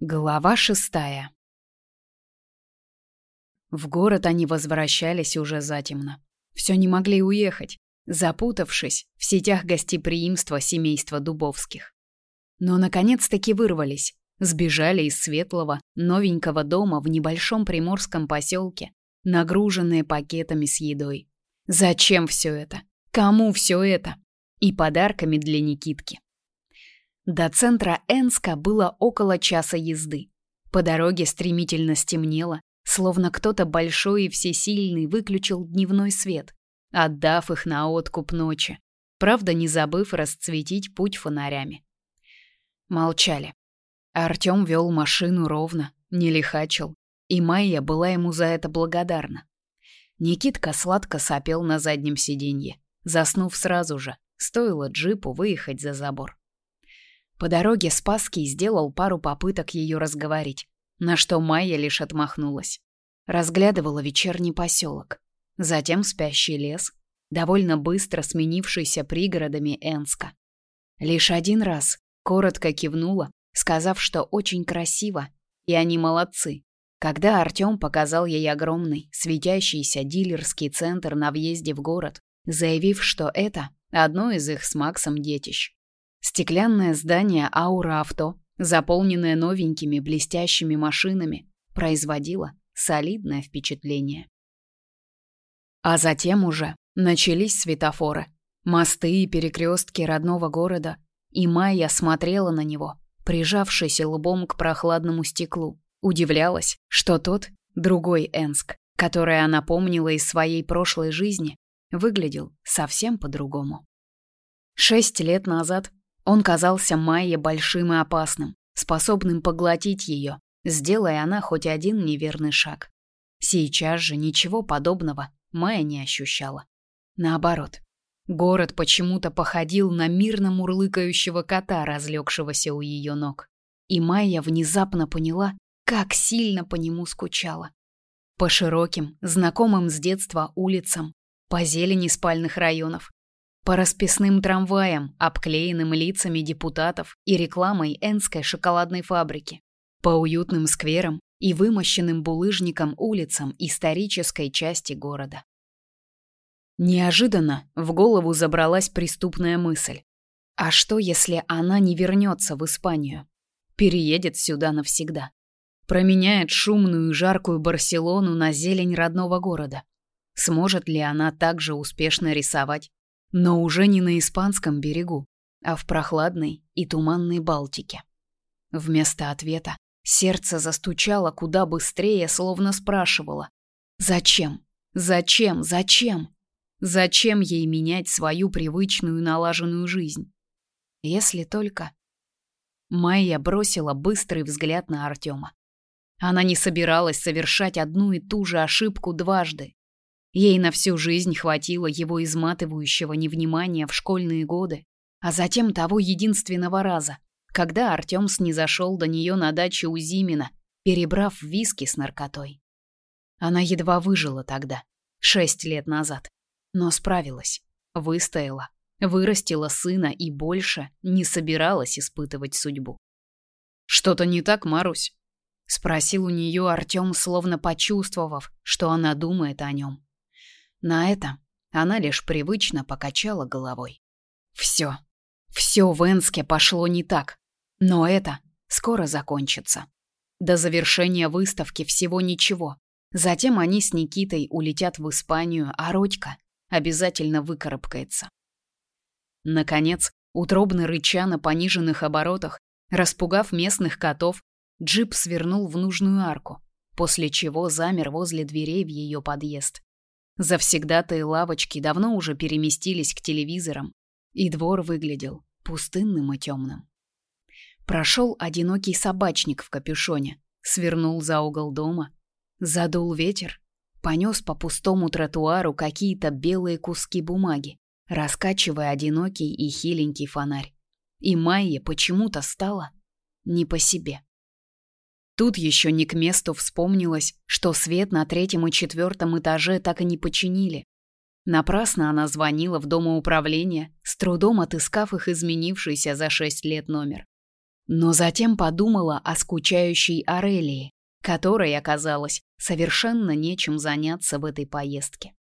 Глава шестая В город они возвращались уже затемно. Все не могли уехать, запутавшись в сетях гостеприимства семейства Дубовских. Но наконец-таки вырвались, сбежали из светлого, новенького дома в небольшом приморском поселке, нагруженные пакетами с едой. Зачем все это? Кому все это? И подарками для Никитки. До центра Энска было около часа езды. По дороге стремительно стемнело, словно кто-то большой и всесильный выключил дневной свет, отдав их на откуп ночи, правда, не забыв расцветить путь фонарями. Молчали. Артём вел машину ровно, не лихачил, и Майя была ему за это благодарна. Никитка сладко сопел на заднем сиденье, заснув сразу же, стоило джипу выехать за забор. По дороге Спасский сделал пару попыток ее разговорить, на что Майя лишь отмахнулась. Разглядывала вечерний поселок, затем спящий лес, довольно быстро сменившийся пригородами Энска. Лишь один раз коротко кивнула, сказав, что очень красиво, и они молодцы. Когда Артём показал ей огромный, светящийся дилерский центр на въезде в город, заявив, что это одно из их с Максом детищ. Стеклянное здание Аура Авто, заполненное новенькими блестящими машинами, производило солидное впечатление. А затем уже начались светофоры, мосты и перекрестки родного города, и Майя смотрела на него, прижавшись лбом к прохладному стеклу, удивлялась, что тот, другой Энск, который она помнила из своей прошлой жизни, выглядел совсем по-другому. Шесть лет назад он казался Майе большим и опасным, способным поглотить ее, сделая она хоть один неверный шаг. Сейчас же ничего подобного Майя не ощущала. Наоборот, город почему-то походил на мирно мурлыкающего кота, разлегшегося у ее ног. И Майя внезапно поняла, как сильно по нему скучала. По широким, знакомым с детства улицам, по зелени спальных районов, по расписным трамваям, обклеенным лицами депутатов и рекламой Энской шоколадной фабрики, по уютным скверам и вымощенным булыжником улицам исторической части города. Неожиданно в голову забралась преступная мысль. А что, если она не вернется в Испанию? Переедет сюда навсегда. Променяет шумную и жаркую Барселону на зелень родного города. Сможет ли она также успешно рисовать, но уже не на испанском берегу, а в прохладной и туманной Балтике. Вместо ответа сердце застучало куда быстрее, словно спрашивало: "Зачем? Зачем? Зачем? Зачем ей менять свою привычную налаженную жизнь? Если только Майя бросила быстрый взгляд на Артема. Она не собиралась совершать одну и ту же ошибку дважды. Ей на всю жизнь хватило его изматывающего невнимания в школьные годы, а затем того единственного раза, когда Артём снизошел до нее на даче у Зимина, перебрав виски с наркотой. Она едва выжила тогда, шесть лет назад, но справилась, выстояла, вырастила сына и больше не собиралась испытывать судьбу. «Что-то не так, Марусь?» — спросил у нее Артём, словно почувствовав, что она думает о нем. На это она лишь привычно покачала головой. Все, все в Энске пошло не так, но это скоро закончится. До завершения выставки всего ничего. Затем они с Никитой улетят в Испанию, а Родька обязательно выкарабкается. Наконец, утробно рыча на пониженных оборотах, распугав местных котов, джип свернул в нужную арку, после чего замер возле дверей в ее подъезд. Завсегдатые лавочки давно уже переместились к телевизорам, и двор выглядел пустынным и темным. Прошел одинокий собачник в капюшоне, свернул за угол дома, задул ветер, понес по пустому тротуару какие-то белые куски бумаги, раскачивая одинокий и хиленький фонарь. И Майе почему-то стало не по себе. Тут еще не к месту вспомнилось, что свет на третьем и четвертом этаже так и не починили. Напрасно она звонила в домоуправление, с трудом отыскав их изменившийся за шесть лет номер. Но затем подумала о скучающей Арелии, которой оказалось совершенно нечем заняться в этой поездке.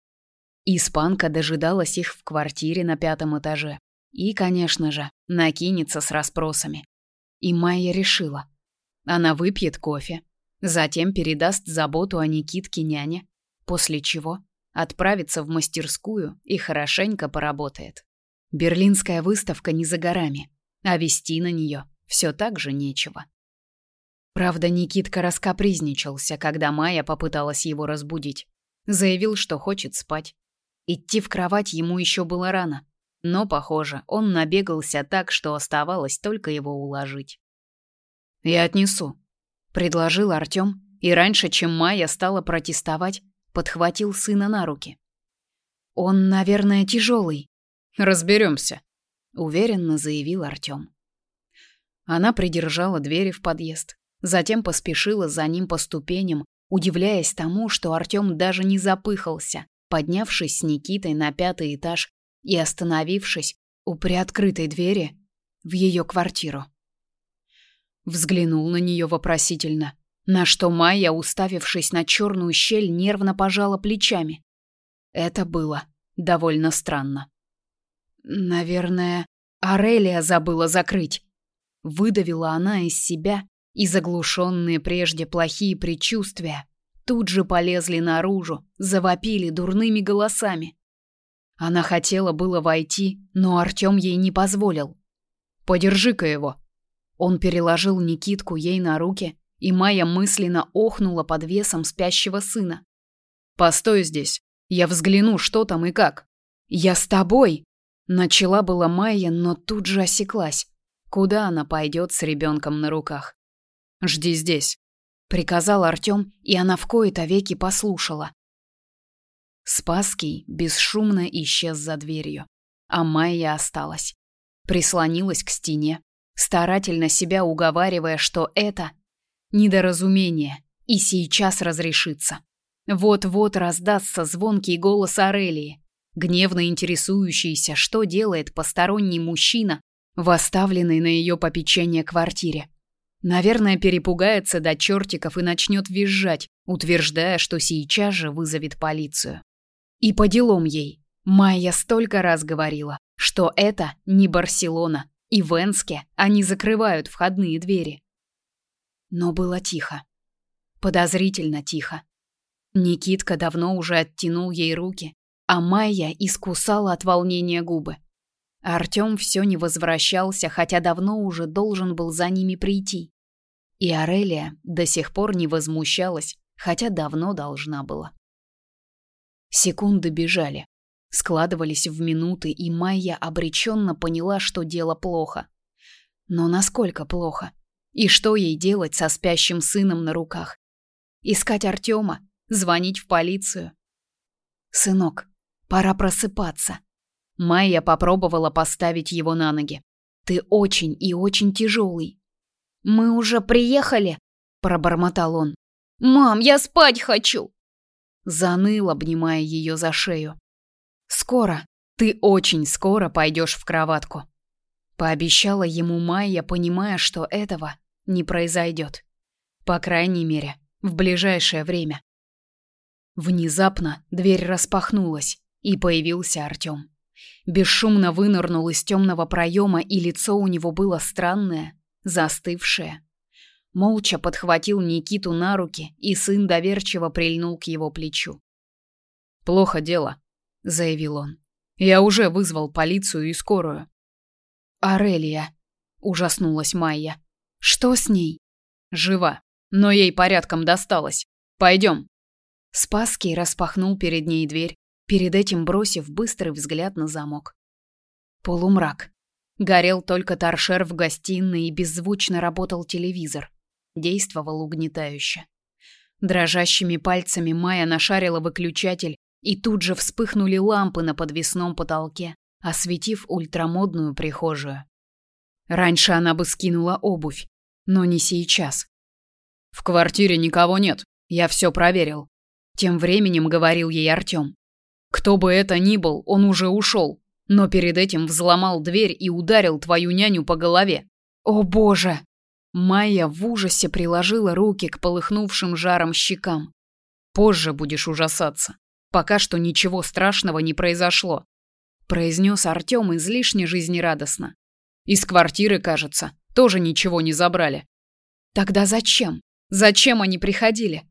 Испанка дожидалась их в квартире на пятом этаже и, конечно же, накинется с расспросами. И Майя решила. Она выпьет кофе, затем передаст заботу о Никитке няне, после чего отправится в мастерскую и хорошенько поработает. Берлинская выставка не за горами, а вести на нее все так же нечего. Правда, Никитка раскапризничался, когда Майя попыталась его разбудить. Заявил, что хочет спать. Идти в кровать ему еще было рано, но, похоже, он набегался так, что оставалось только его уложить. «Я отнесу», — предложил Артем, и раньше, чем Майя стала протестовать, подхватил сына на руки. «Он, наверное, тяжелый». «Разберемся», — уверенно заявил Артем. Она придержала двери в подъезд, затем поспешила за ним по ступеням, удивляясь тому, что Артем даже не запыхался, поднявшись с Никитой на пятый этаж и остановившись у приоткрытой двери в ее квартиру. Взглянул на нее вопросительно, на что Майя, уставившись на черную щель, нервно пожала плечами. Это было довольно странно. Наверное, Арелия забыла закрыть. Выдавила она из себя, и заглушенные прежде плохие предчувствия тут же полезли наружу, завопили дурными голосами. Она хотела было войти, но Артём ей не позволил. «Подержи-ка его». Он переложил Никитку ей на руки, и Майя мысленно охнула под весом спящего сына. «Постой здесь, я взгляну, что там и как». «Я с тобой!» Начала была Майя, но тут же осеклась. Куда она пойдет с ребенком на руках? «Жди здесь», — приказал Артем, и она в кои-то веки послушала. Спасский бесшумно исчез за дверью, а Майя осталась. Прислонилась к стене, старательно себя уговаривая, что это недоразумение и сейчас разрешится. Вот-вот раздастся звонкий голос Арелии, гневно интересующийся, что делает посторонний мужчина в оставленной на ее попечение квартире. Наверное, перепугается до чертиков и начнет визжать, утверждая, что сейчас же вызовет полицию. И по делам ей. Майя столько раз говорила, что это не Барселона, и в Энске они закрывают входные двери. Но было тихо. Подозрительно тихо. Никитка давно уже оттянул ей руки, а Майя искусала от волнения губы. Артём всё не возвращался, хотя давно уже должен был за ними прийти. И Арелия до сих пор не возмущалась, хотя давно должна была. Секунды бежали, складывались в минуты, и Майя обреченно поняла, что дело плохо. Но насколько плохо? И что ей делать со спящим сыном на руках? Искать Артёма? Звонить в полицию? «Сынок, пора просыпаться», Майя попробовала поставить его на ноги. «Ты очень и очень тяжелый». «Мы уже приехали?» – пробормотал он. «Мам, я спать хочу!» Заныл, обнимая ее за шею. «Скоро, ты очень скоро пойдешь в кроватку», – пообещала ему Майя, понимая, что этого не произойдет. По крайней мере, в ближайшее время. Внезапно дверь распахнулась, и появился Артем бесшумно вынырнул из темного проема, и лицо у него было странное, застывшее. Молча подхватил Никиту на руки, и сын доверчиво прильнул к его плечу. «Плохо дело», — заявил он. «Я уже вызвал полицию и скорую». «Арелия», — ужаснулась Майя. «Что с ней?» «Жива, но ей порядком досталось. Пойдем». Спасский распахнул перед ней дверь, перед этим бросив быстрый взгляд на замок. Полумрак. Горел только торшер в гостиной и беззвучно работал телевизор. Действовал угнетающе. Дрожащими пальцами Майя нашарила выключатель, и тут же вспыхнули лампы на подвесном потолке, осветив ультрамодную прихожую. Раньше она бы скинула обувь, но не сейчас. В квартире никого нет, я все проверил. Тем временем говорил ей Артем. Кто бы это ни был, он уже ушел, но перед этим взломал дверь и ударил твою няню по голове. О боже, Майя в ужасе приложила руки к полыхнувшим жаром щекам. Позже будешь ужасаться. Пока что ничего страшного не произошло, произнес Артём излишне жизнерадостно. Из квартиры, кажется, тоже ничего не забрали. Тогда зачем? Зачем они приходили?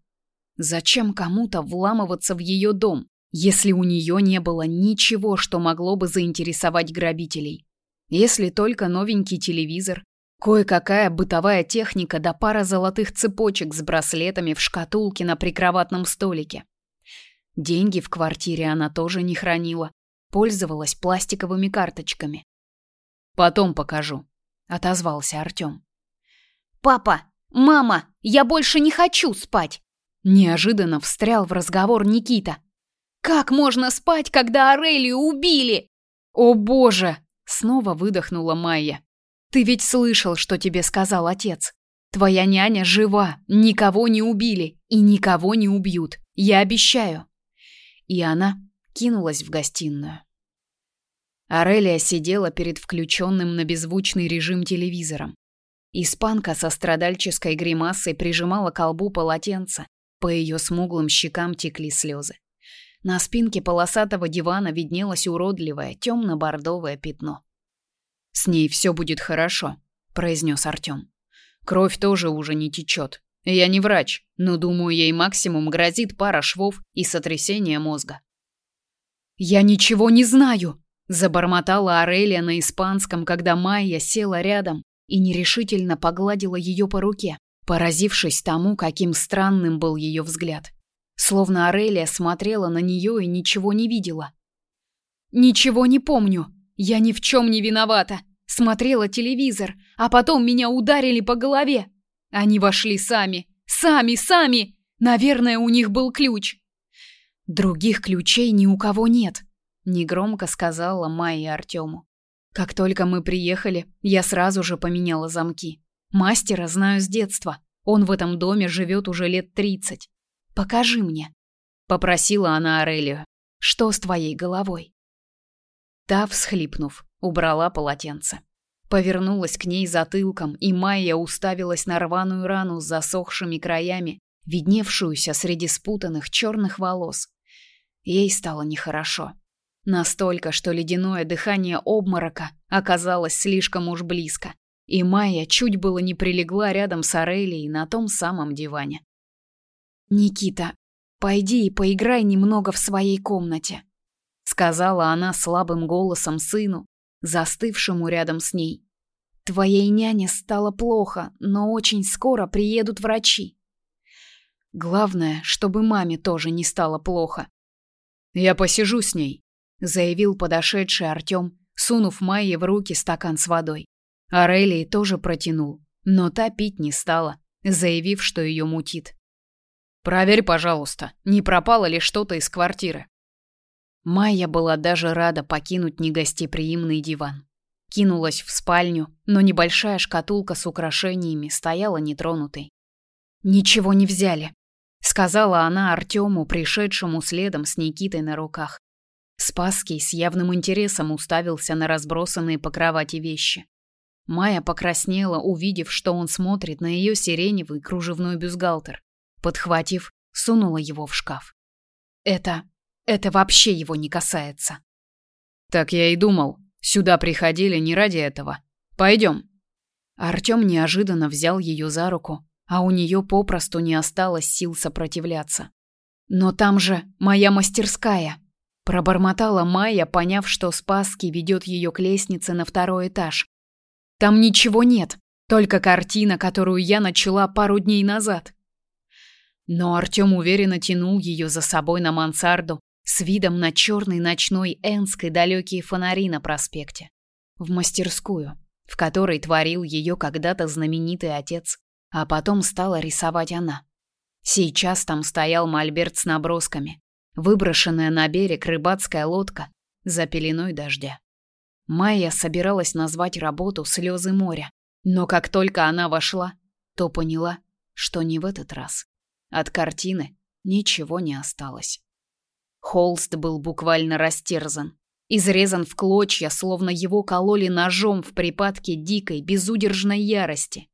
Зачем кому-то вламываться в ее дом, если у нее не было ничего, что могло бы заинтересовать грабителей? Если только новенький телевизор, кое-какая бытовая техника да пара золотых цепочек с браслетами в шкатулке на прикроватном столике. Деньги в квартире она тоже не хранила, пользовалась пластиковыми карточками. Потом покажу, отозвался Артём. Папа, мама, я больше не хочу спать. Неожиданно встрял в разговор Никита. Как можно спать, когда Арелию убили? О, боже, снова выдохнула Майя. Ты ведь слышал, что тебе сказал отец. Твоя няня жива, никого не убили и никого не убьют. Я обещаю. И она кинулась в гостиную. Арелия сидела перед включенным на беззвучный режим телевизором. Испанка со страдальческой гримасой прижимала к колбу полотенце, по ее смуглым щекам текли слезы. На спинке полосатого дивана виднелось уродливое темно-бордовое пятно. «С ней все будет хорошо», — произнес Артем. «Кровь тоже уже не течет. Я не врач, но думаю, ей максимум грозит пара швов и сотрясение мозга». «Я ничего не знаю!» Забормотала Арелия на испанском, когда Майя села рядом и нерешительно погладила ее по руке, поразившись тому, каким странным был ее взгляд. Словно Арелия смотрела на нее и ничего не видела. «Ничего не помню. Я ни в чем не виновата. Смотрела телевизор, а потом меня ударили по голове. Они вошли сами. Сами, сами. Наверное, у них был ключ. Других ключей ни у кого нет негромко сказала Майя Артему. Как только мы приехали, я сразу же поменяла замки. Мастера знаю с детства. Он в этом доме живет уже лет тридцать. Покажи мне, попросила она Арелию. Что с твоей головой? Та, всхлипнув, убрала полотенце. Повернулась к ней затылком, и Майя уставилась на рваную рану с засохшими краями, видневшуюся среди спутанных черных волос. Ей стало нехорошо. Настолько, что ледяное дыхание обморока оказалось слишком уж близко, и Майя чуть было не прилегла рядом с Арелией на том самом диване. «Никита, пойди и поиграй немного в своей комнате», сказала она слабым голосом сыну, застывшему рядом с ней. «Твоей няне стало плохо, но очень скоро приедут врачи». Главное, чтобы маме тоже не стало плохо. «Я посижу с ней», заявил подошедший Артём, сунув Майе в руки стакан с водой. Арелии тоже протянул, но та пить не стала, заявив, что ее мутит. Проверь, пожалуйста, не пропало ли что-то из квартиры. Майя была даже рада покинуть негостеприимный диван. Кинулась в спальню, но небольшая шкатулка с украшениями стояла нетронутой. Ничего не взяли, сказала она Артёму, пришедшему следом с Никитой на руках. Спасский с явным интересом уставился на разбросанные по кровати вещи. Майя покраснела, увидев, что он смотрит на ее сиреневый кружевной бюстгальтер. Подхватив, сунула его в шкаф. Это... это вообще его не касается. Так я и думал. Сюда приходили не ради этого. Пойдем. Артем неожиданно взял ее за руку, а у нее попросту не осталось сил сопротивляться. Но там же моя мастерская. Пробормотала Майя, поняв, что Спасский ведет ее к лестнице на второй этаж. Там ничего нет, только картина, которую я начала пару дней назад. Но Артем уверенно тянул ее за собой на мансарду с видом на черный ночной Энск и далекие фонари на проспекте. В мастерскую, в которой творил ее когда-то знаменитый отец, а потом стала рисовать она. Сейчас там стоял мольберт с набросками, выброшенная на берег рыбацкая лодка за пеленой дождя. Майя собиралась назвать работу «Слезы моря», но как только она вошла, то поняла, что не в этот раз. От картины ничего не осталось. Холст был буквально растерзан, изрезан в клочья, словно его кололи ножом в припадке дикой, безудержной ярости.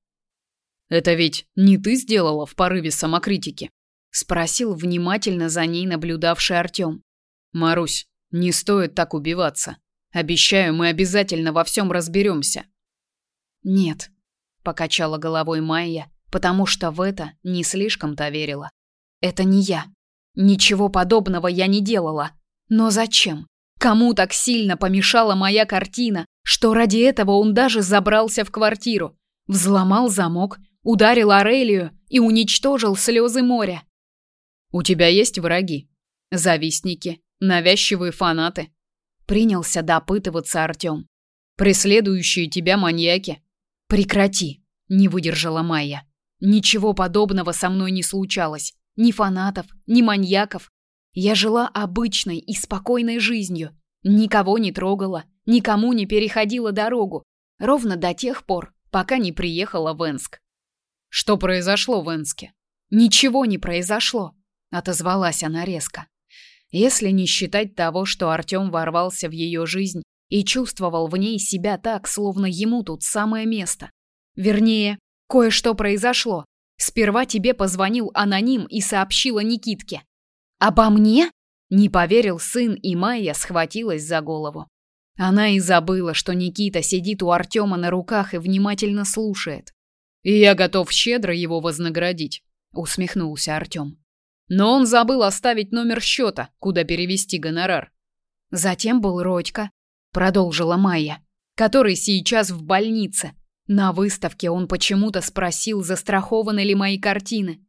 Это ведь не ты сделала в порыве самокритики? спросил внимательно за ней наблюдавший Артём. Марусь, не стоит так убиваться. Обещаю, мы обязательно во всем разберемся. Нет, покачала головой Майя, потому что в это не слишком-то верила. Это не я. Ничего подобного я не делала. Но зачем? Кому так сильно помешала моя картина, что ради этого он даже забрался в квартиру, взломал замок, ударил Арелию и уничтожил слезы моря? У тебя есть враги? Завистники, навязчивые фанаты? Принялся допытываться Артём. Преследующие тебя маньяки? Прекрати, не выдержала Майя. Ничего подобного со мной не случалось. Ни фанатов, ни маньяков. Я жила обычной и спокойной жизнью. Никого не трогала, никому не переходила дорогу. Ровно до тех пор, пока не приехала в Энск. Что произошло в Энске? Ничего не произошло, отозвалась она резко. Если не считать того, что Артём ворвался в её жизнь и чувствовал в ней себя так, словно ему тут самое место. Вернее, кое-что произошло. Сперва тебе позвонил аноним и сообщила Никитке. «Обо мне?» — не поверил сын, и Майя схватилась за голову. Она и забыла, что Никита сидит у Артема на руках и внимательно слушает. «И я готов щедро его вознаградить», — усмехнулся Артем. «Но он забыл оставить номер счета, куда перевести гонорар». Затем был Родька, продолжила Майя, который сейчас в больнице. На выставке он почему-то спросил, застрахованы ли мои картины.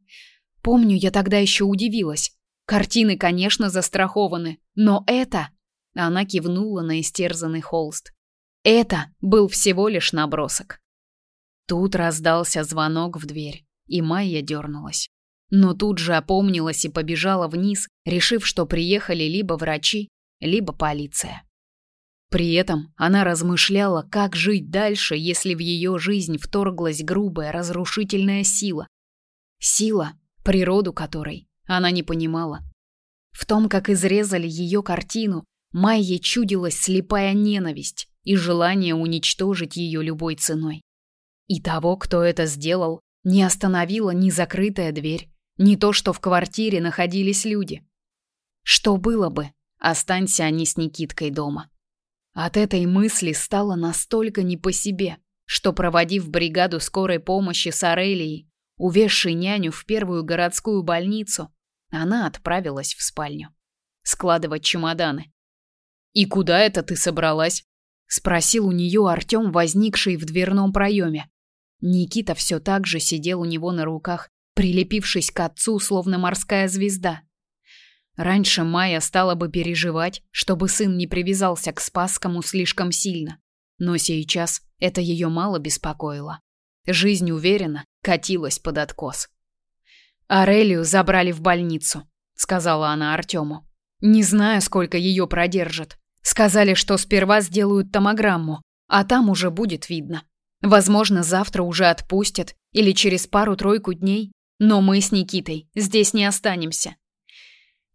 Помню, я тогда еще удивилась. Картины, конечно, застрахованы, но это... Она кивнула на истерзанный холст. Это был всего лишь набросок. Тут раздался звонок в дверь, и Майя дернулась. Но тут же опомнилась и побежала вниз, решив, что приехали либо врачи, либо полиция. При этом она размышляла, как жить дальше, если в ее жизнь вторглась грубая разрушительная сила. Сила, природу которой она не понимала. В том, как изрезали ее картину, Майе чудилась слепая ненависть и желание уничтожить ее любой ценой. И того, кто это сделал, не остановила ни закрытая дверь, ни то, что в квартире находились люди. Что было бы, останься они с Никиткой дома. От этой мысли стало настолько не по себе, что, проводив бригаду скорой помощи с Арелией, увезшей няню в первую городскую больницу, она отправилась в спальню. Складывать чемоданы. «И куда это ты собралась?» — спросил у нее Артем, возникший в дверном проеме. Никита все так же сидел у него на руках, прилепившись к отцу, словно морская звезда. Раньше Майя стала бы переживать, чтобы сын не привязался к Спасскому слишком сильно. Но сейчас это ее мало беспокоило. Жизнь уверенно катилась под откос. «Арелию забрали в больницу», — сказала она Артему. «Не знаю, сколько ее продержат. Сказали, что сперва сделают томограмму, а там уже будет видно. Возможно, завтра уже отпустят или через пару-тройку дней, но мы с Никитой здесь не останемся.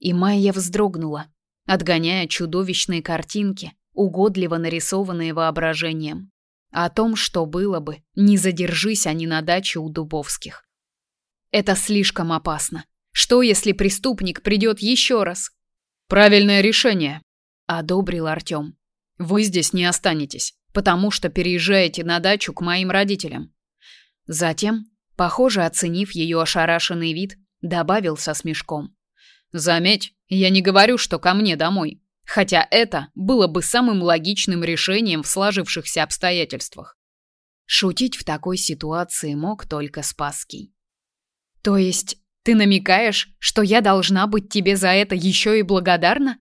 И Майя вздрогнула, отгоняя чудовищные картинки, угодливо нарисованные воображением. О том, что было бы, не задержись они на даче у Дубовских. Это слишком опасно. Что, если преступник придет еще раз? Правильное решение, одобрил Артем. Вы здесь не останетесь, потому что переезжаете на дачу к моим родителям. Затем, похоже, оценив ее ошарашенный вид, добавил со смешком: Заметь, я не говорю, что ко мне домой, хотя это было бы самым логичным решением в сложившихся обстоятельствах. Шутить в такой ситуации мог только Спасский. То есть ты намекаешь, что я должна быть тебе за это еще и благодарна?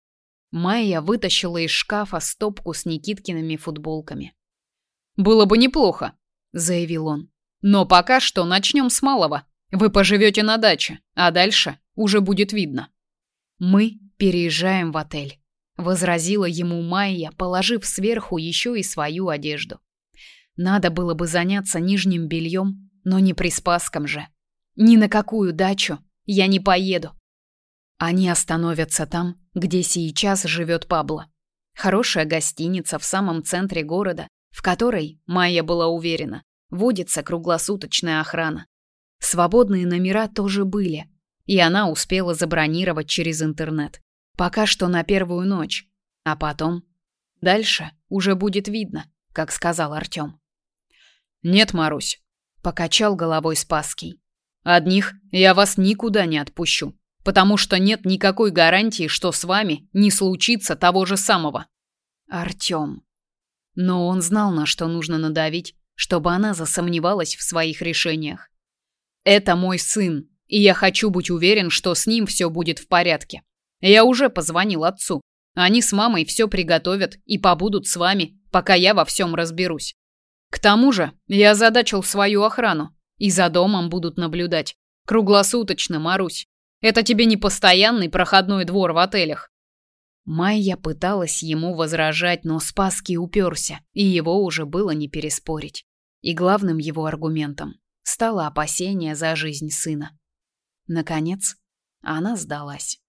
Майя вытащила из шкафа стопку с Никиткиными футболками. Было бы неплохо, заявил он. Но пока что начнем с малого. Вы поживете на даче, а дальше уже будет видно. Мы переезжаем в отель, возразила ему Майя, положив сверху еще и свою одежду. Надо было бы заняться нижним бельем, но не при Спасском же. Ни на какую дачу я не поеду. Они остановятся там, где сейчас живет Пабло. Хорошая гостиница в самом центре города, в которой, Майя была уверена, водится круглосуточная охрана. Свободные номера тоже были, и она успела забронировать через интернет. Пока что на первую ночь, а потом... Дальше уже будет видно, как сказал Артём. «Нет, Марусь», — покачал головой Спасский. «Одних я вас никуда не отпущу, потому что нет никакой гарантии, что с вами не случится того же самого». Артём. Но он знал, на что нужно надавить, чтобы она засомневалась в своих решениях. «Это мой сын, и я хочу быть уверен, что с ним все будет в порядке. Я уже позвонил отцу. Они с мамой все приготовят и побудут с вами, пока я во всем разберусь. К тому же, я задачил свою охрану, и за домом будут наблюдать. Круглосуточно, Марусь. Это тебе не постоянный проходной двор в отелях. Майя пыталась ему возражать, но Спасский уперся, и его уже было не переспорить. И главным его аргументом стало опасение за жизнь сына. Наконец, она сдалась.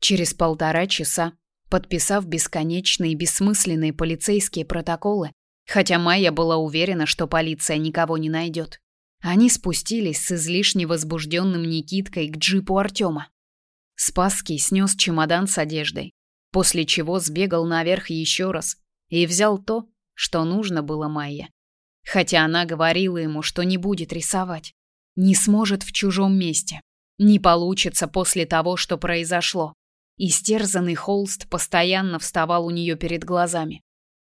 Через полтора часа, подписав бесконечные бессмысленные полицейские протоколы, хотя Майя была уверена, что полиция никого не найдет, они спустились с излишне возбужденным Никиткой к джипу Артема. Спасский снес чемодан с одеждой, после чего сбегал наверх еще раз и взял то, что нужно было Майе. Хотя она говорила ему, что не будет рисовать, не сможет в чужом месте, не получится после того, что произошло. Истерзанный холст постоянно вставал у нее перед глазами.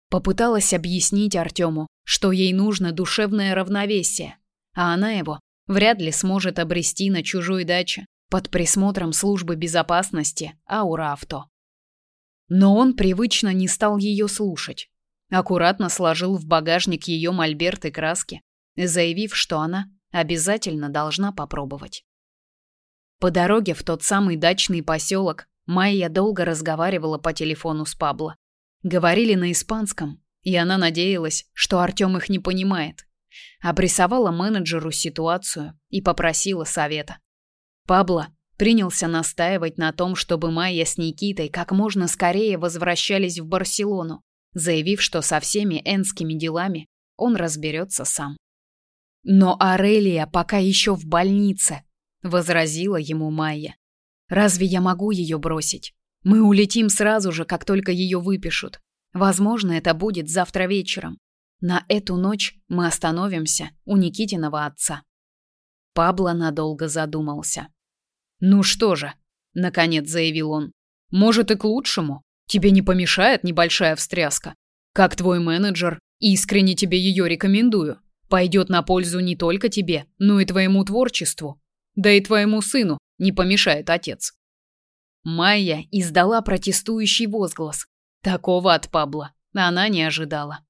Попыталась объяснить Артему, что ей нужно душевное равновесие, а она его вряд ли сможет обрести на чужой даче под присмотром службы безопасности Аура Авто. Но он привычно не стал ее слушать. Аккуратно сложил в багажник ее мольберт и краски, заявив, что она обязательно должна попробовать. По дороге в тот самый дачный поселок Майя долго разговаривала по телефону с Пабло. Говорили на испанском, и она надеялась, что Артём их не понимает. Обрисовала менеджеру ситуацию и попросила совета. Пабло принялся настаивать на том, чтобы Майя с Никитой как можно скорее возвращались в Барселону, заявив, что со всеми энскими делами он разберется сам. Но Арелия пока еще в больнице, возразила ему Майя. Разве я могу ее бросить? Мы улетим сразу же, как только ее выпишут. Возможно, это будет завтра вечером. На эту ночь мы остановимся у Никитиного отца. Пабло надолго задумался. Ну что же, наконец заявил он. Может и к лучшему. Тебе не помешает небольшая встряска. Как твой менеджер, искренне тебе ее рекомендую. Пойдет на пользу не только тебе, но и твоему творчеству. Да и твоему сыну не помешает отец. Майя издала протестующий возглас. Такого от Пабла она не ожидала.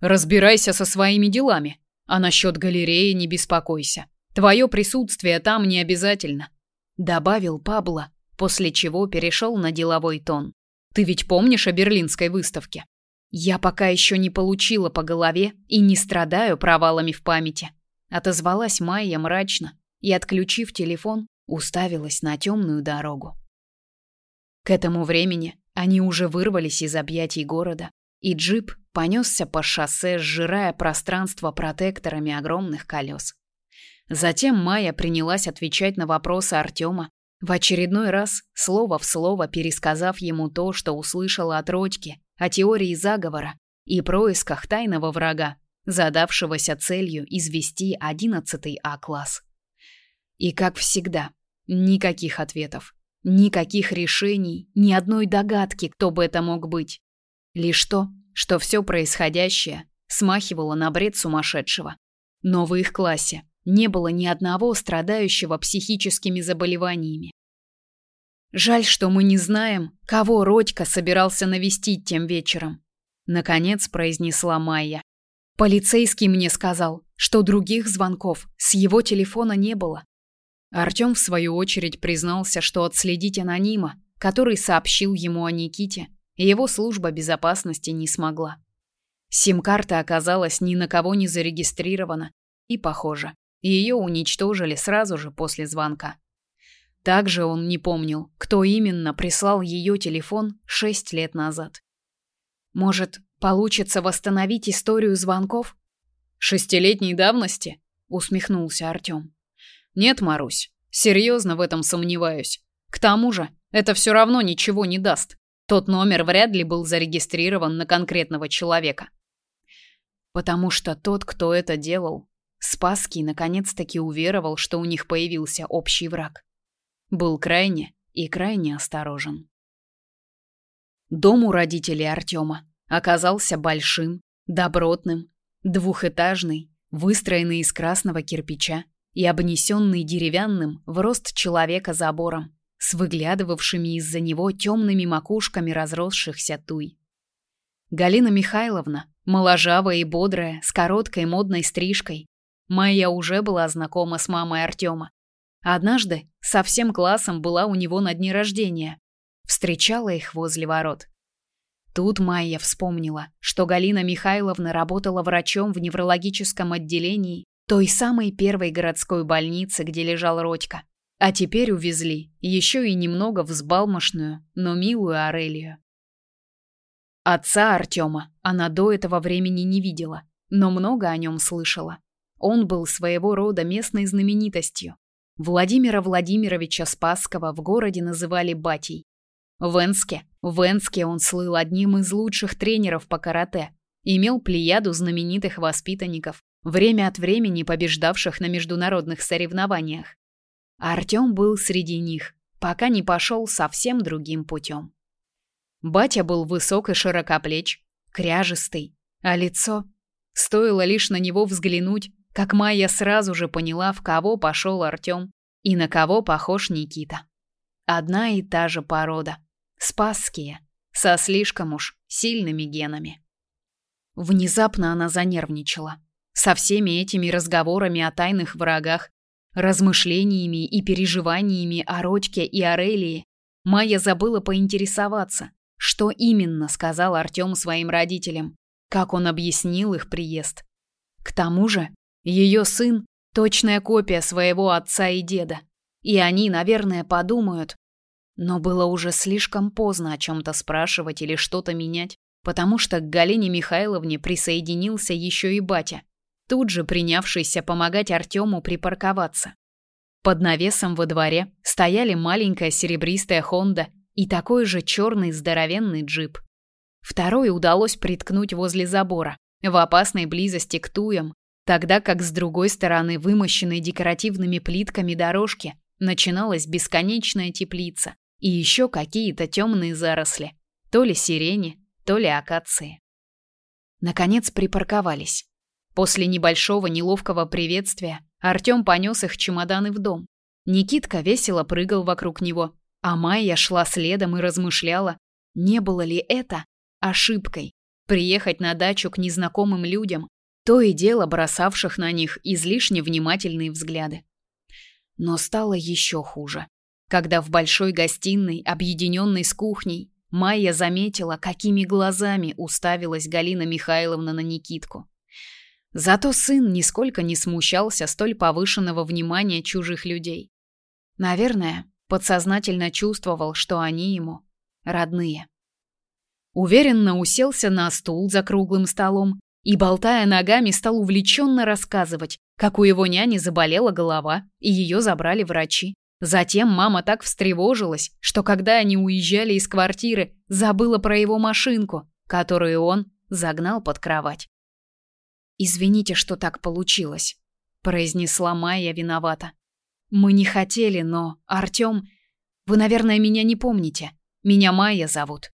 Разбирайся со своими делами, а насчет галереи не беспокойся. Твое присутствие там не обязательно добавил Пабло, после чего перешел на деловой тон. Ты ведь помнишь о берлинской выставке? Я пока еще не получила по голове и не страдаю провалами в памяти, отозвалась Майя мрачно и, отключив телефон, уставилась на темную дорогу. К этому времени они уже вырвались из объятий города, и джип понесся по шоссе, сжирая пространство протекторами огромных колес. Затем Майя принялась отвечать на вопросы Артема, в очередной раз слово в слово пересказав ему то, что услышала от Родьки о теории заговора и происках тайного врага, задавшегося целью извести одиннадцатый А-класс. И как всегда, никаких ответов, никаких решений, ни одной догадки, кто бы это мог быть. Лишь то, что все происходящее смахивало на бред сумасшедшего. Но в их классе не было ни одного страдающего психическими заболеваниями. Жаль, что мы не знаем, кого Родька собирался навестить тем вечером, наконец произнесла Майя. Полицейский мне сказал, что других звонков с его телефона не было. Артём в свою очередь признался, что отследить анонима, который сообщил ему о Никите, его служба безопасности не смогла. Сим-карта оказалась ни на кого не зарегистрирована и, похоже, ее уничтожили сразу же после звонка. Также он не помнил, кто именно прислал ее телефон шесть лет назад. Может, получится восстановить историю звонков? Шестилетней давности? усмехнулся Артём. Нет, Марусь, серьезно в этом сомневаюсь. К тому же, это все равно ничего не даст. Тот номер вряд ли был зарегистрирован на конкретного человека. Потому что тот, кто это делал, Спасский наконец-таки уверовал, что у них появился общий враг. Был крайне и крайне осторожен. Дом у родителей Артема оказался большим, добротным, двухэтажный, выстроенный из красного кирпича и обнесенный деревянным в рост человека забором с выглядывавшими из-за него темными макушками разросшихся туй. Галина Михайловна, моложавая и бодрая, с короткой модной стрижкой, Майя уже была знакома с мамой Артема. Однажды со всем классом была у него на дне рождения. Встречала их возле ворот. Тут Майя вспомнила, что Галина Михайловна работала врачом в неврологическом отделении той самой первой городской больницы, где лежал Родька. А теперь увезли еще и немного взбалмошную, но милую Арелию. Отца Артема она до этого времени не видела, но много о нем слышала. Он был своего рода местной знаменитостью. Владимира Владимировича Спасского в городе называли батей. В Энске, в Энске он слыл одним из лучших тренеров по карате, имел плеяду знаменитых воспитанников, время от времени побеждавших на международных соревнованиях. Артём был среди них, пока не пошел совсем другим путем. Батя был высок и широкоплеч, кряжистый, а лицо... Стоило лишь на него взглянуть, как Майя сразу же поняла, в кого пошел Артём и на кого похож Никита. Одна и та же порода. Спасские, со слишком уж сильными генами. Внезапно она занервничала. Со всеми этими разговорами о тайных врагах Размышлениями и переживаниями о Родьке и Арелии Майя забыла поинтересоваться, что именно сказал Артём своим родителям, как он объяснил их приезд. К тому же, ее сын – точная копия своего отца и деда. И они, наверное, подумают. Но было уже слишком поздно о чем-то спрашивать или что-то менять, потому что к Галине Михайловне присоединился еще и батя тут же принявшийся помогать Артему припарковаться. Под навесом во дворе стояли маленькая серебристая Honda и такой же черный здоровенный джип. Второй удалось приткнуть возле забора, в опасной близости к туям, тогда как с другой стороны вымощенной декоративными плитками дорожки начиналась бесконечная теплица и еще какие-то темные заросли, то ли сирени, то ли акации. Наконец припарковались. После небольшого неловкого приветствия Артём понёс их чемоданы в дом. Никитка весело прыгал вокруг него, а Майя шла следом и размышляла, не было ли это ошибкой приехать на дачу к незнакомым людям, то и дело бросавших на них излишне внимательные взгляды. Но стало ещё хуже, когда в большой гостиной, объединённой с кухней, Майя заметила, какими глазами уставилась Галина Михайловна на Никитку. Зато сын нисколько не смущался столь повышенного внимания чужих людей. Наверное, подсознательно чувствовал, что они ему родные. Уверенно уселся на стул за круглым столом и, болтая ногами, стал увлеченно рассказывать, как у его няни заболела голова, и ее забрали врачи. Затем мама так встревожилась, что когда они уезжали из квартиры, забыла про его машинку, которую он загнал под кровать. Извините, что так получилось, произнесла Майя виновата. Мы не хотели, но Артём, вы, наверное, меня не помните. Меня Майя зовут.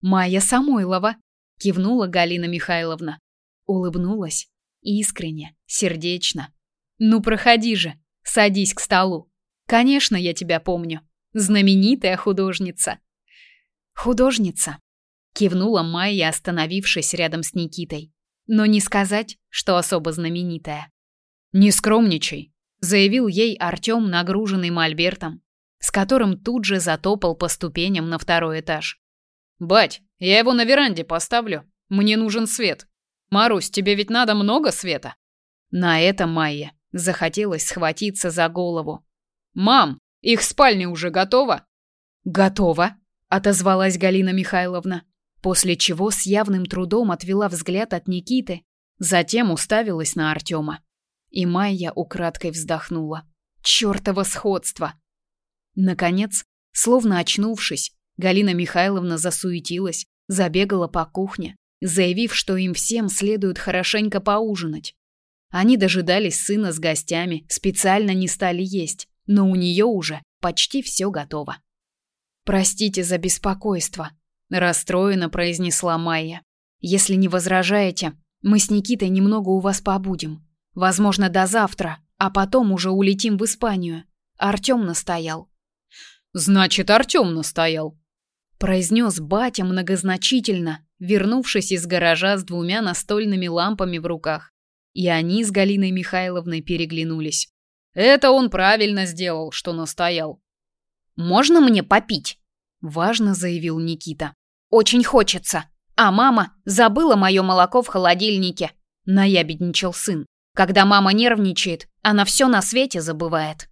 Майя Самойлова, кивнула Галина Михайловна. Улыбнулась искренне, сердечно. Ну проходи же, садись к столу. Конечно, я тебя помню. Знаменитая художница. Художница, кивнула Майя, остановившись рядом с Никитой но не сказать, что особо знаменитая. «Не скромничай», — заявил ей Артём, нагруженный мольбертом, с которым тут же затопал по ступеням на второй этаж. «Бать, я его на веранде поставлю. Мне нужен свет. Марусь, тебе ведь надо много света». На это Майе захотелось схватиться за голову. «Мам, их спальня уже готова?» «Готова», — отозвалась Галина Михайловна после чего с явным трудом отвела взгляд от Никиты, затем уставилась на Артема. И Майя украдкой вздохнула. Чёртово сходство! Наконец, словно очнувшись, Галина Михайловна засуетилась, забегала по кухне, заявив, что им всем следует хорошенько поужинать. Они дожидались сына с гостями, специально не стали есть, но у нее уже почти все готово. «Простите за беспокойство», – расстроенно произнесла Майя. «Если не возражаете, мы с Никитой немного у вас побудем. Возможно, до завтра, а потом уже улетим в Испанию. Артём настоял». «Значит, Артём настоял», – произнес батя многозначительно, вернувшись из гаража с двумя настольными лампами в руках. И они с Галиной Михайловной переглянулись. «Это он правильно сделал, что настоял. Можно мне попить?» – важно заявил Никита. «Очень хочется. А мама забыла мое молоко в холодильнике», – наябедничал сын. «Когда мама нервничает, она все на свете забывает».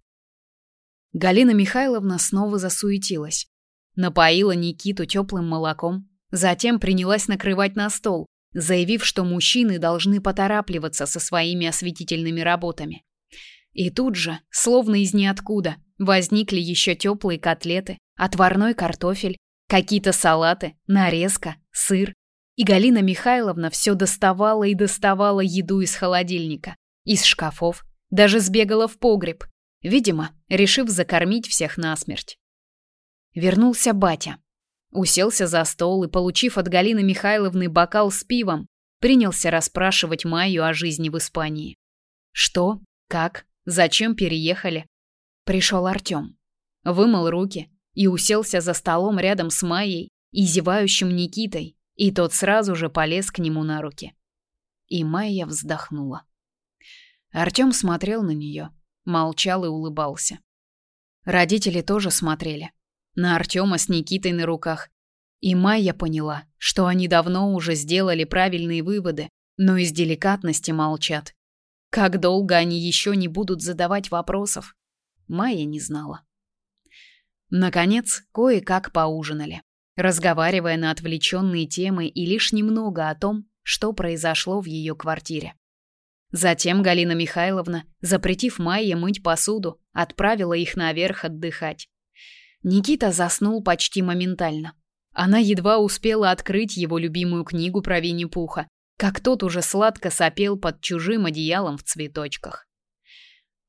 Галина Михайловна снова засуетилась. Напоила Никиту теплым молоком, затем принялась накрывать на стол, заявив, что мужчины должны поторапливаться со своими осветительными работами. И тут же, словно из ниоткуда, возникли еще теплые котлеты, отварной картофель, какие-то салаты, нарезка, сыр. И Галина Михайловна все доставала и доставала еду из холодильника, из шкафов, даже сбегала в погреб, видимо, решив закормить всех насмерть. Вернулся батя. Уселся за стол и, получив от Галины Михайловны бокал с пивом, принялся расспрашивать Майю о жизни в Испании. Что, как, Зачем переехали? Пришел Артем. Вымыл руки и уселся за столом рядом с Майей и зевающим Никитой, и тот сразу же полез к нему на руки. И Майя вздохнула. Артем смотрел на нее, молчал и улыбался. Родители тоже смотрели. На Артема с Никитой на руках. И Майя поняла, что они давно уже сделали правильные выводы, но из деликатности молчат как долго они еще не будут задавать вопросов? Майя не знала. Наконец, кое-как поужинали, разговаривая на отвлеченные темы и лишь немного о том, что произошло в ее квартире. Затем Галина Михайловна, запретив Майе мыть посуду, отправила их наверх отдыхать. Никита заснул почти моментально. Она едва успела открыть его любимую книгу про Винни-Пуха, как тот уже сладко сопел под чужим одеялом в цветочках.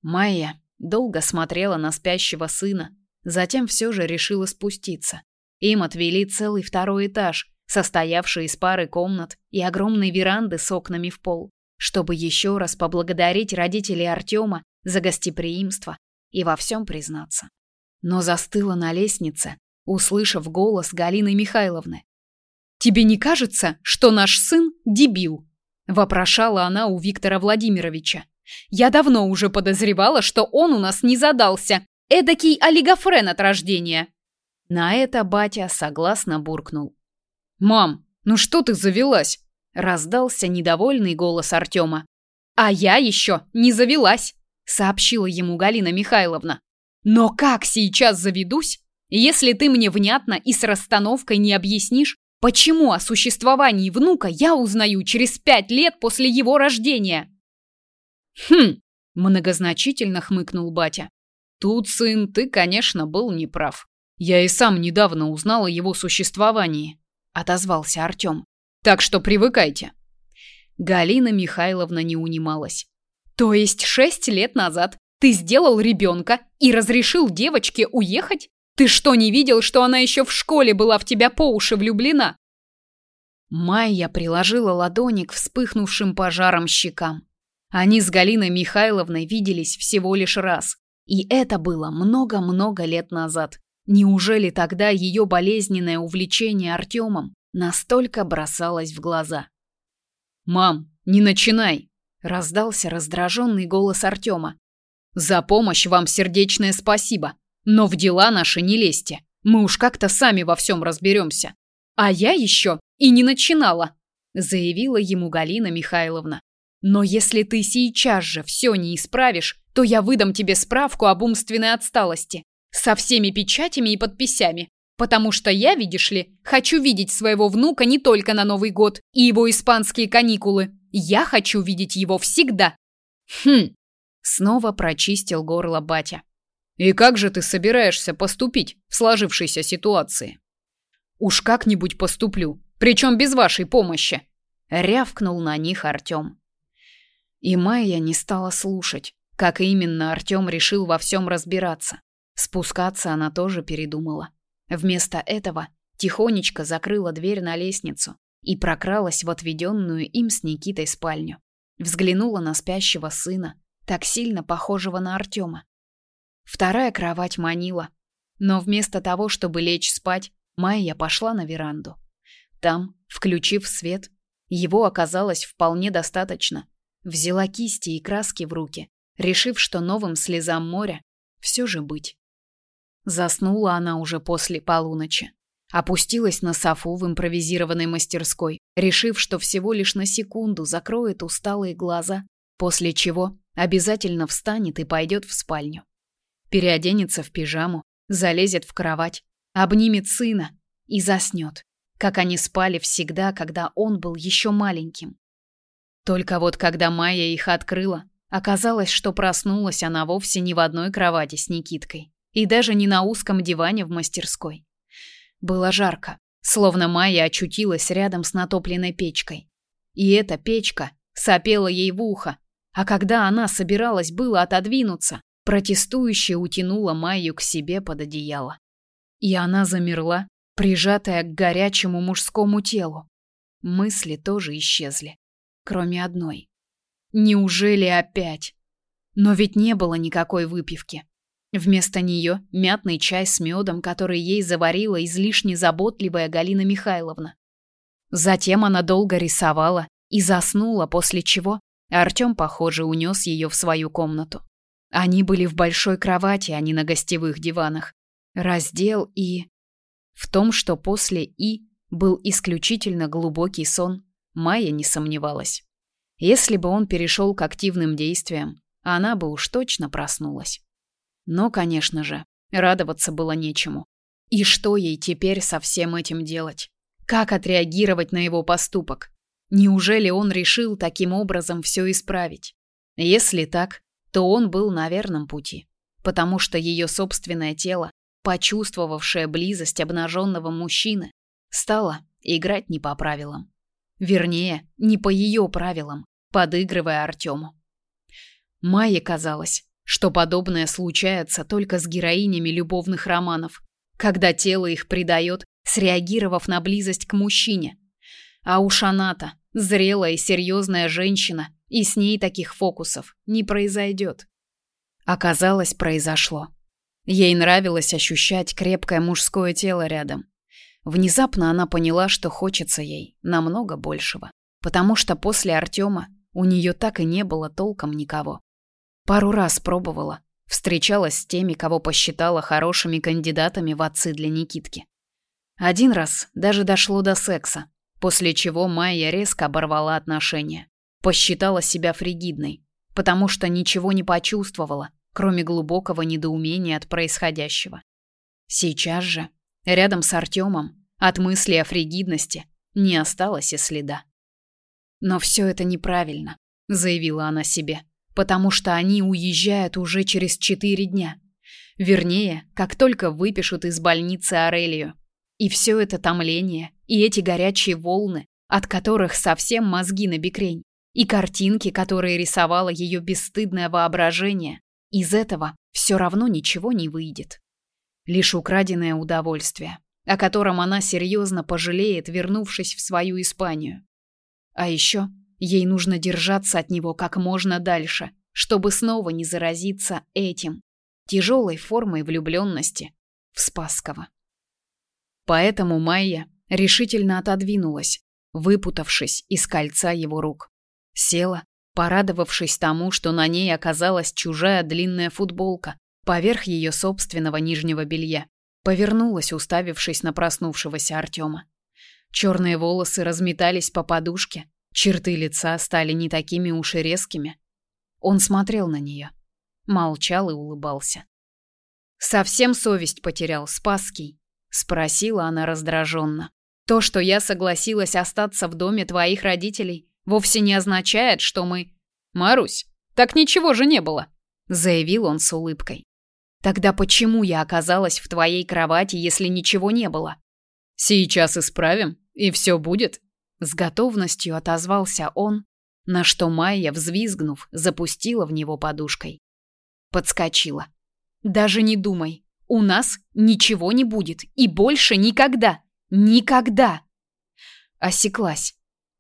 Майя долго смотрела на спящего сына, затем все же решила спуститься. Им отвели целый второй этаж, состоявший из пары комнат и огромной веранды с окнами в пол, чтобы еще раз поблагодарить родителей Артема за гостеприимство и во всем признаться. Но застыла на лестнице, услышав голос Галины Михайловны. Тебе не кажется, что наш сын дебил? вопрошала она у Виктора Владимировича. Я давно уже подозревала, что он у нас не задался. Эдакий олигофрен от рождения. На это батя согласно буркнул. Мам, ну что ты завелась? раздался недовольный голос Артема. А я еще не завелась, сообщила ему Галина Михайловна. Но как сейчас заведусь, если ты мне внятно и с расстановкой не объяснишь, Почему о существовании внука я узнаю через пять лет после его рождения? Хм, многозначительно хмыкнул батя. Тут, сын, ты, конечно, был неправ. Я и сам недавно узнал о его существовании, отозвался Артем. Так что привыкайте. Галина Михайловна не унималась. То есть шесть лет назад ты сделал ребенка и разрешил девочке уехать? Ты что, не видел, что она еще в школе была в тебя по уши влюблена? Майя приложила ладони к вспыхнувшим пожаром щекам. Они с Галиной Михайловной виделись всего лишь раз, и это было много-много лет назад. Неужели тогда ее болезненное увлечение Артемом настолько бросалось в глаза? «Мам, не начинай!» – раздался раздраженный голос Артема. «За помощь вам сердечное спасибо!» Но в дела наши не лезьте. Мы уж как-то сами во всем разберемся. А я еще и не начинала, заявила ему Галина Михайловна. Но если ты сейчас же все не исправишь, то я выдам тебе справку об умственной отсталости со всеми печатями и подписями. Потому что я, видишь ли, хочу видеть своего внука не только на Новый год и его испанские каникулы. Я хочу видеть его всегда. Хм, Снова прочистил горло батя. И как же ты собираешься поступить в сложившейся ситуации? Уж как-нибудь поступлю, причем без вашей помощи, рявкнул на них Артём. И Майя не стала слушать, как именно Артём решил во всем разбираться. Спускаться она тоже передумала. Вместо этого тихонечко закрыла дверь на лестницу и прокралась в отведенную им с Никитой спальню. Взглянула на спящего сына, так сильно похожего на Артема. Вторая кровать манила, но вместо того, чтобы лечь спать, Майя пошла на веранду. Там, включив свет, его оказалось вполне достаточно. Взяла кисти и краски в руки, решив, что новым слезам моря все же быть. Заснула она уже после полуночи. Опустилась на софу в импровизированной мастерской, решив, что всего лишь на секунду закроет усталые глаза, после чего обязательно встанет и пойдет в спальню. Переоденется в пижаму, залезет в кровать, обнимет сына и заснет, как они спали всегда, когда он был еще маленьким. Только вот когда Майя их открыла, оказалось, что проснулась она вовсе не в одной кровати с Никиткой и даже не на узком диване в мастерской. Было жарко, словно Майя очутилась рядом с натопленной печкой. И эта печка сопела ей в ухо, а когда она собиралась было отодвинуться, протестующе утянула Майю к себе под одеяло. И она замерла, прижатая к горячему мужскому телу. Мысли тоже исчезли, кроме одной. Неужели опять? Но ведь не было никакой выпивки. Вместо нее мятный чай с медом, который ей заварила излишне заботливая Галина Михайловна. Затем она долго рисовала и заснула, после чего Артём, похоже, унес ее в свою комнату. Они были в большой кровати, а не на гостевых диванах. Раздел и... В том, что после «и» был исключительно глубокий сон, Майя не сомневалась. Если бы он перешел к активным действиям, она бы уж точно проснулась. Но, конечно же, радоваться было нечему. И что ей теперь со всем этим делать? Как отреагировать на его поступок? Неужели он решил таким образом все исправить? Если так, то он был на верном пути, потому что ее собственное тело, почувствовавшее близость обнаженного мужчины, стало играть не по правилам. Вернее, не по ее правилам, подыгрывая Артему. Майе казалось, что подобное случается только с героинями любовных романов, когда тело их предает, среагировав на близость к мужчине. А уж она-то, зрелая серьезная женщина, и с ней таких фокусов не произойдет. Оказалось, произошло. Ей нравилось ощущать крепкое мужское тело рядом. Внезапно она поняла, что хочется ей намного большего, потому что после Артема у нее так и не было толком никого. Пару раз пробовала. Встречалась с теми, кого посчитала хорошими кандидатами в отцы для Никитки. Один раз даже дошло до секса, после чего Майя резко оборвала отношения. Посчитала себя фригидной, потому что ничего не почувствовала, кроме глубокого недоумения от происходящего. Сейчас же, рядом с Артемом, от мысли о фригидности не осталось и следа. «Но все это неправильно», — заявила она себе потому что они уезжают уже через четыре дня. Вернее, как только выпишут из больницы Арелию. И все это томление, и эти горячие волны, от которых совсем мозги на бекрень, и картинки, которые рисовало ее бесстыдное воображение, из этого все равно ничего не выйдет. Лишь украденное удовольствие, о котором она серьезно пожалеет, вернувшись в свою Испанию. А еще Ей нужно держаться от него как можно дальше, чтобы снова не заразиться этим, тяжелой формой влюбленности в Спасского. Поэтому Майя решительно отодвинулась, выпутавшись из кольца его рук. Села, порадовавшись тому, что на ней оказалась чужая длинная футболка поверх ее собственного нижнего белья. Повернулась, уставившись на проснувшегося Артема. Черные волосы разметались по подушке, Черты лица стали не такими уж и резкими. Он смотрел на нее, молчал и улыбался. «Совсем совесть потерял, Спасский?» — спросила она раздраженно. «То, что я согласилась остаться в доме твоих родителей, вовсе не означает, что мы...» «Марусь, так ничего же не было!» заявил он с улыбкой. Тогда почему я оказалась в твоей кровати, если ничего не было? Сейчас исправим, и все будет, с готовностью отозвался он, на что Майя, взвизгнув, запустила в него подушкой. Подскочила. Даже не думай. У нас ничего не будет и больше никогда. Никогда. Осеклась,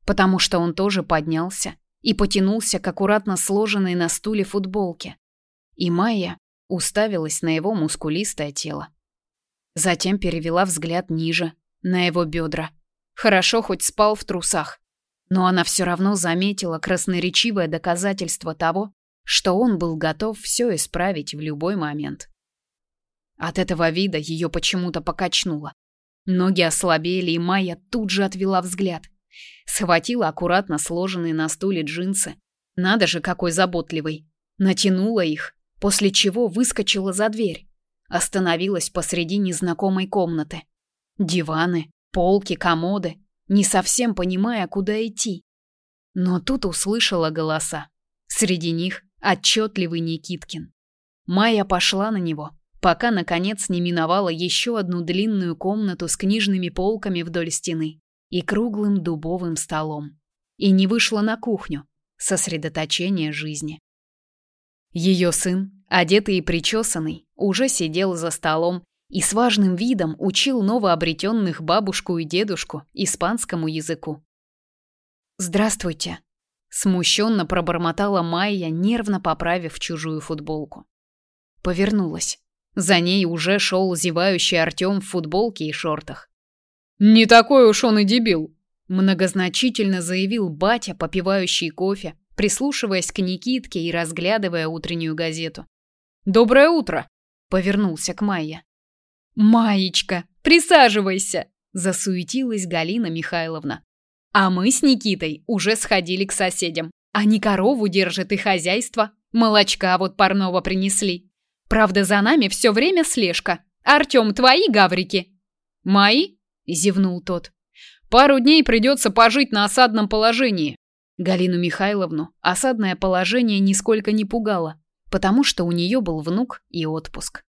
потому что он тоже поднялся и потянулся к аккуратно сложенной на стуле футболке. И Майя уставилась на его мускулистое тело. Затем перевела взгляд ниже, на его бедра. Хорошо хоть спал в трусах. Но она все равно заметила красноречивое доказательство того, что он был готов все исправить в любой момент. От этого вида ее почему-то покачнуло. Ноги ослабели, и Майя тут же отвела взгляд. Схватила аккуратно сложенные на стуле джинсы. Надо же, какой заботливый. Натянула их, после чего выскочила за дверь. Остановилась посреди незнакомой комнаты. Диваны, полки, комоды, не совсем понимая, куда идти. Но тут услышала голоса. Среди них отчетливый Никиткин. Майя пошла на него, пока наконец не миновала еще одну длинную комнату с книжными полками вдоль стены и круглым дубовым столом. И не вышла на кухню, сосредоточение жизни. Ее сын, одетый и причесанный, уже сидел за столом и с важным видом учил новообретенных бабушку и дедушку испанскому языку. «Здравствуйте», — смущенно пробормотала Майя, нервно поправив чужую футболку. Повернулась. За ней уже шел зевающий Артем в футболке и шортах. «Не такой уж он и дебил», — многозначительно заявил батя, попивающий кофе, прислушиваясь к Никитке и разглядывая утреннюю газету. «Доброе утро», — повернулся к Майе. «Маечка, присаживайся!» – засуетилась Галина Михайловна. «А мы с Никитой уже сходили к соседям. Они корову держат и хозяйство. Молочка вот парного принесли. Правда, за нами все время слежка. Артем, твои гаврики?» «Мои?» зевнул тот. Пару дней придется пожить на осадном положении. Галину Михайловну осадное положение нисколько не пугало, потому что у нее был внук и отпуск.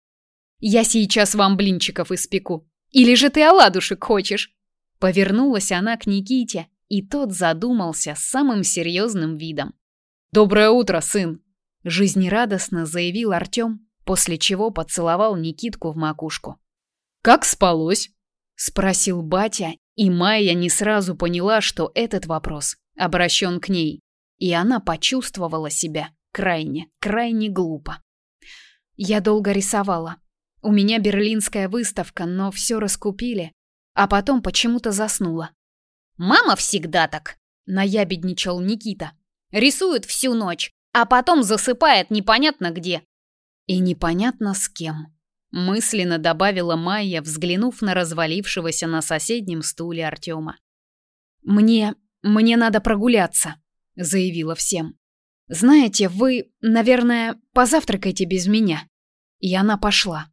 Я сейчас вам блинчиков испеку. Или же ты оладушек хочешь? Повернулась она к Никите, и тот задумался с самым серьезным видом. Доброе утро, сын, жизнерадостно заявил Артем, после чего поцеловал Никитку в макушку. Как спалось? спросил батя, и Майя не сразу поняла, что этот вопрос обращен к ней, и она почувствовала себя крайне, крайне глупо. Я долго рисовала. У меня берлинская выставка, но все раскупили, а потом почему-то заснула. Мама всегда так, наябедничал Никита. Рисует всю ночь, а потом засыпает непонятно где. И непонятно с кем. Мысленно добавила Майя, взглянув на развалившегося на соседнем стуле Артема. «Мне... мне надо прогуляться», — заявила всем. «Знаете, вы, наверное, позавтракайте без меня». И она пошла.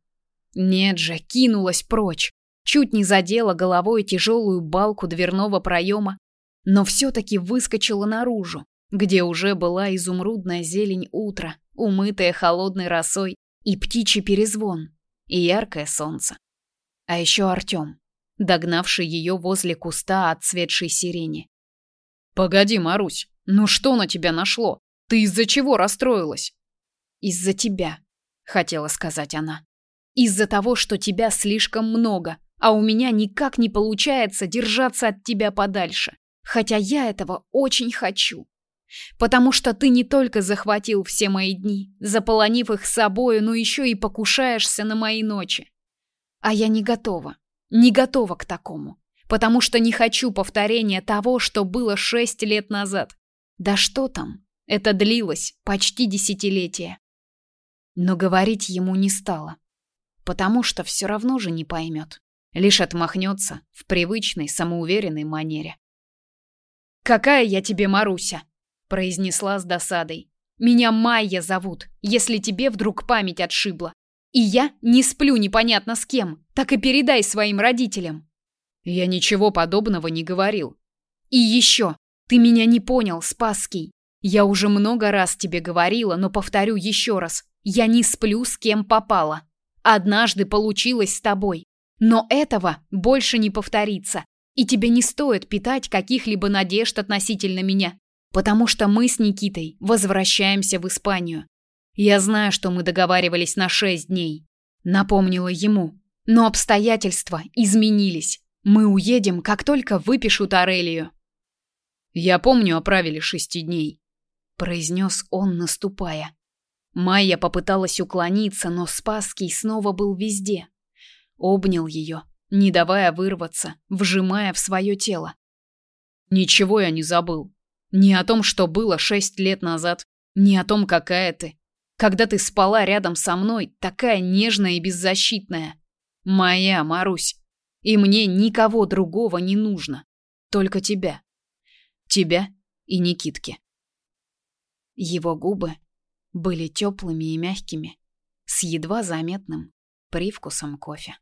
Нет же, кинулась прочь. Чуть не задела головой тяжелую балку дверного проема, но все-таки выскочила наружу, где уже была изумрудная зелень утра, умытая холодной росой и птичий перезвон и яркое солнце. А еще Артем, догнавший ее возле куста отцветшей сирени. «Погоди, Марусь, ну что на тебя нашло? Ты из-за чего расстроилась?» «Из-за тебя», — хотела сказать она. «Из-за того, что тебя слишком много, а у меня никак не получается держаться от тебя подальше, хотя я этого очень хочу. Потому что ты не только захватил все мои дни, заполонив их собою, но еще и покушаешься на мои ночи. А я не готова, не готова к такому, потому что не хочу повторения того, что было шесть лет назад. Да что там, это длилось почти десятилетие. Но говорить ему не стало, потому что все равно же не поймет, лишь отмахнется в привычной самоуверенной манере. «Какая я тебе Маруся?» Произнесла с досадой. Меня Майя зовут, если тебе вдруг память отшибла. И я не сплю непонятно с кем, так и передай своим родителям. Я ничего подобного не говорил. И еще, ты меня не понял, Спасский. Я уже много раз тебе говорила, но повторю еще раз. Я не сплю с кем попало. Однажды получилось с тобой. Но этого больше не повторится. И тебе не стоит питать каких-либо надежд относительно меня. Потому что мы с Никитой возвращаемся в Испанию. Я знаю, что мы договаривались на шесть дней. Напомнила ему. Но обстоятельства изменились. Мы уедем, как только выпишут Арелию. Я помню о правиле шести дней, произнес он, наступая. Майя попыталась уклониться, но Спасский снова был везде. Обнял ее, не давая вырваться, вжимая в свое тело. Ничего я не забыл. Ни о том, что было шесть лет назад, ни о том, какая ты. Когда ты спала рядом со мной, такая нежная и беззащитная. Моя, Марусь. И мне никого другого не нужно. Только тебя. Тебя и Никитки. Его губы были теплыми и мягкими, с едва заметным привкусом кофе.